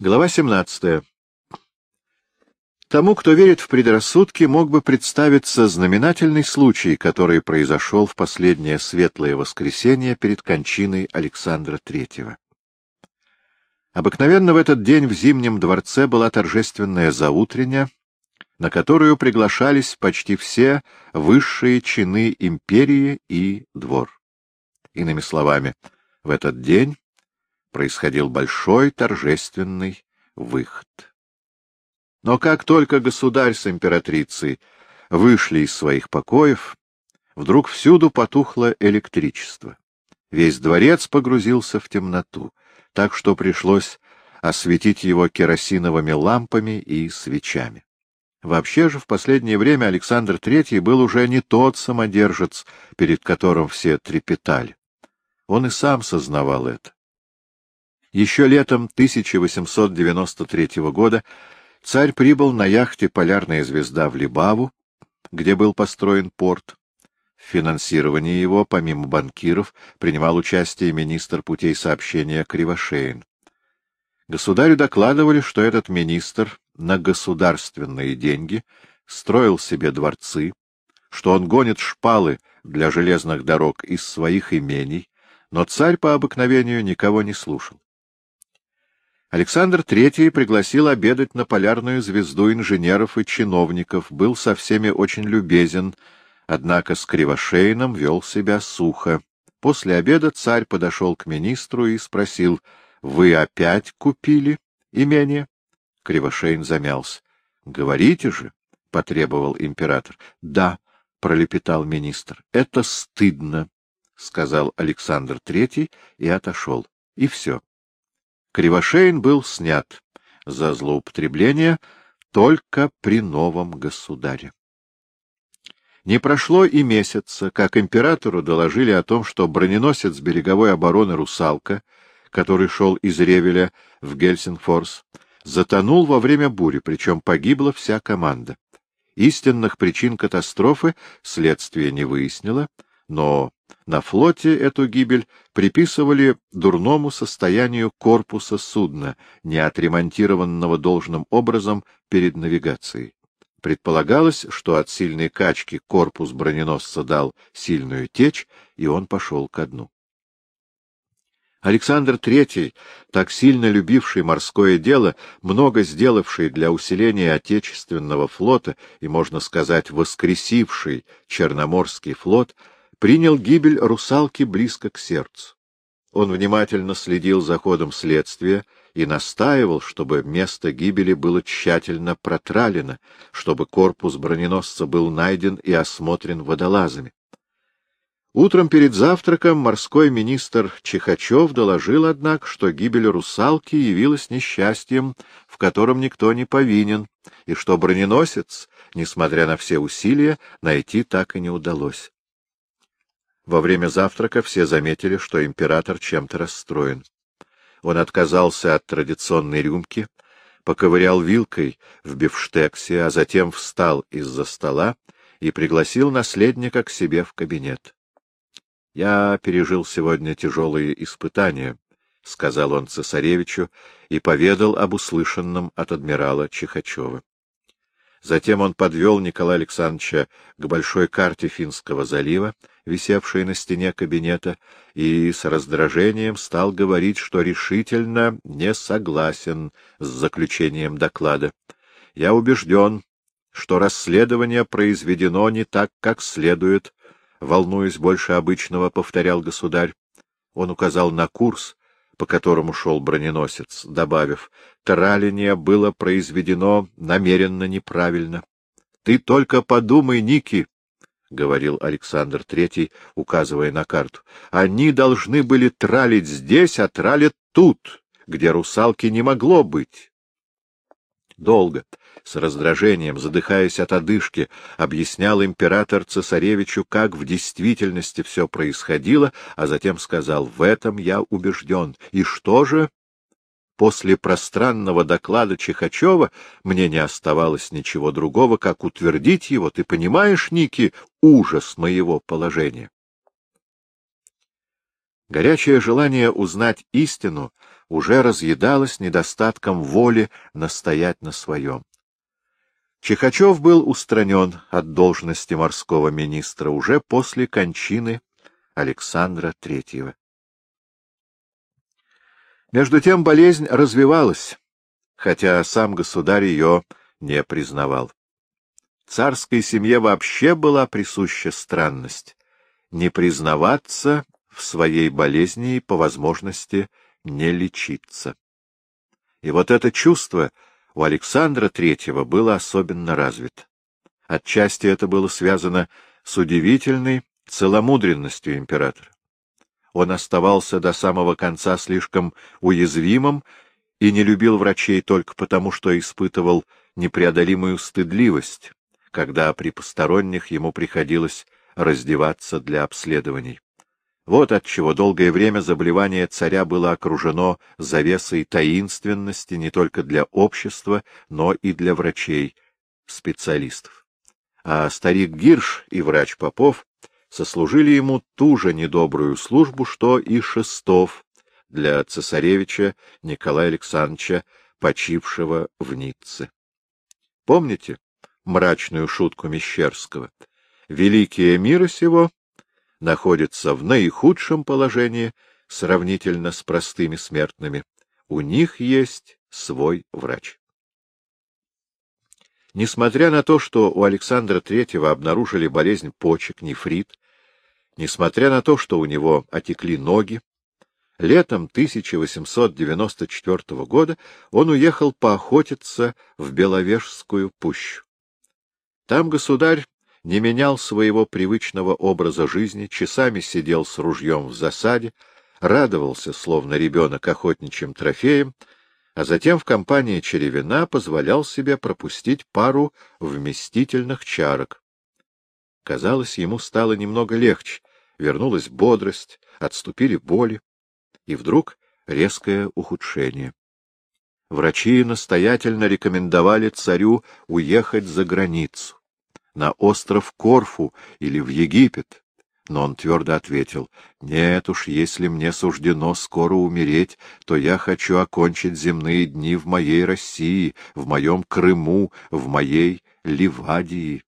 Глава 17. Тому, кто верит в предрассудки, мог бы представиться знаменательный случай, который произошел в последнее светлое воскресенье перед кончиной Александра III. Обыкновенно в этот день в Зимнем дворце была торжественная заутрення, на которую приглашались почти все высшие чины империи и двор. Иными словами, в этот день происходил большой торжественный выход. Но как только государь с императрицей вышли из своих покоев, вдруг всюду потухло электричество. Весь дворец погрузился в темноту, так что пришлось осветить его керосиновыми лампами и свечами. Вообще же в последнее время Александр III был уже не тот самодержец, перед которым все трепетали. Он и сам сознавал это. Еще летом 1893 года царь прибыл на яхте «Полярная звезда» в Либаву, где был построен порт. В финансировании его, помимо банкиров, принимал участие министр путей сообщения Кривошеин. Государю докладывали, что этот министр на государственные деньги строил себе дворцы, что он гонит шпалы для железных дорог из своих имений, но царь по обыкновению никого не слушал. Александр III пригласил обедать на полярную звезду инженеров и чиновников, был со всеми очень любезен, однако с Кривошейном вел себя сухо. После обеда царь подошел к министру и спросил, — Вы опять купили имение? Кривошейн замялся. — Говорите же, — потребовал император. — Да, — пролепетал министр, — это стыдно, — сказал Александр III и отошел. И все. Кривошеин был снят за злоупотребление только при новом государе. Не прошло и месяца, как императору доложили о том, что броненосец береговой обороны «Русалка», который шел из Ревеля в Гельсингфорс, затонул во время бури, причем погибла вся команда. Истинных причин катастрофы следствие не выяснило, но на флоте эту гибель приписывали дурному состоянию корпуса судна, не отремонтированного должным образом перед навигацией. Предполагалось, что от сильной качки корпус броненосца дал сильную течь, и он пошел ко дну. Александр III, так сильно любивший морское дело, много сделавший для усиления Отечественного флота и, можно сказать, воскресивший Черноморский флот, принял гибель русалки близко к сердцу. Он внимательно следил за ходом следствия и настаивал, чтобы место гибели было тщательно протралено, чтобы корпус броненосца был найден и осмотрен водолазами. Утром перед завтраком морской министр Чихачев доложил, однако, что гибель русалки явилась несчастьем, в котором никто не повинен, и что броненосец, несмотря на все усилия, найти так и не удалось. Во время завтрака все заметили, что император чем-то расстроен. Он отказался от традиционной рюмки, поковырял вилкой в бифштексе, а затем встал из-за стола и пригласил наследника к себе в кабинет. — Я пережил сегодня тяжелые испытания, — сказал он цесаревичу и поведал об услышанном от адмирала Чихачева. Затем он подвел Николая Александровича к большой карте Финского залива, висевшей на стене кабинета, и с раздражением стал говорить, что решительно не согласен с заключением доклада. Я убежден, что расследование произведено не так, как следует, волнуясь больше обычного, повторял государь. Он указал на курс, по которому шел броненосец, добавив, «Тараление было произведено намеренно неправильно. Ты только подумай, Ники, — говорил Александр Третий, указывая на карту, — они должны были тралить здесь, а тралят тут, где русалки не могло быть. Долго, с раздражением, задыхаясь от одышки, объяснял император цесаревичу, как в действительности все происходило, а затем сказал, в этом я убежден. И что же? После пространного доклада Чихачева мне не оставалось ничего другого, как утвердить его. Ты понимаешь, Ники, ужас моего положения? Горячее желание узнать истину уже разъедалось недостатком воли настоять на своем. Чихачев был устранен от должности морского министра уже после кончины Александра Третьего. Между тем болезнь развивалась, хотя сам государь ее не признавал. Царской семье вообще была присуща странность — не признаваться в своей болезни и, по возможности, не лечиться. И вот это чувство у Александра Третьего было особенно развито. Отчасти это было связано с удивительной целомудренностью императора. Он оставался до самого конца слишком уязвимым и не любил врачей только потому, что испытывал непреодолимую стыдливость, когда при посторонних ему приходилось раздеваться для обследований. Вот отчего долгое время заболевание царя было окружено завесой таинственности не только для общества, но и для врачей, специалистов. А старик Гирш и врач Попов сослужили ему ту же недобрую службу, что и Шестов для цесаревича Николая Александровича, почившего в Ницце. Помните мрачную шутку Мещерского? Великие мира сего находятся в наихудшем положении сравнительно с простыми смертными. У них есть свой врач. Несмотря на то, что у Александра Третьего обнаружили болезнь почек, нефрит, несмотря на то, что у него отекли ноги, летом 1894 года он уехал поохотиться в Беловежскую пущу. Там государь не менял своего привычного образа жизни, часами сидел с ружьем в засаде, радовался, словно ребенок, охотничьим трофеем, а затем в компании черевина позволял себе пропустить пару вместительных чарок. Казалось, ему стало немного легче, вернулась бодрость, отступили боли, и вдруг резкое ухудшение. Врачи настоятельно рекомендовали царю уехать за границу на остров Корфу или в Египет. Но он твердо ответил, «Нет уж, если мне суждено скоро умереть, то я хочу окончить земные дни в моей России, в моем Крыму, в моей Ливадии».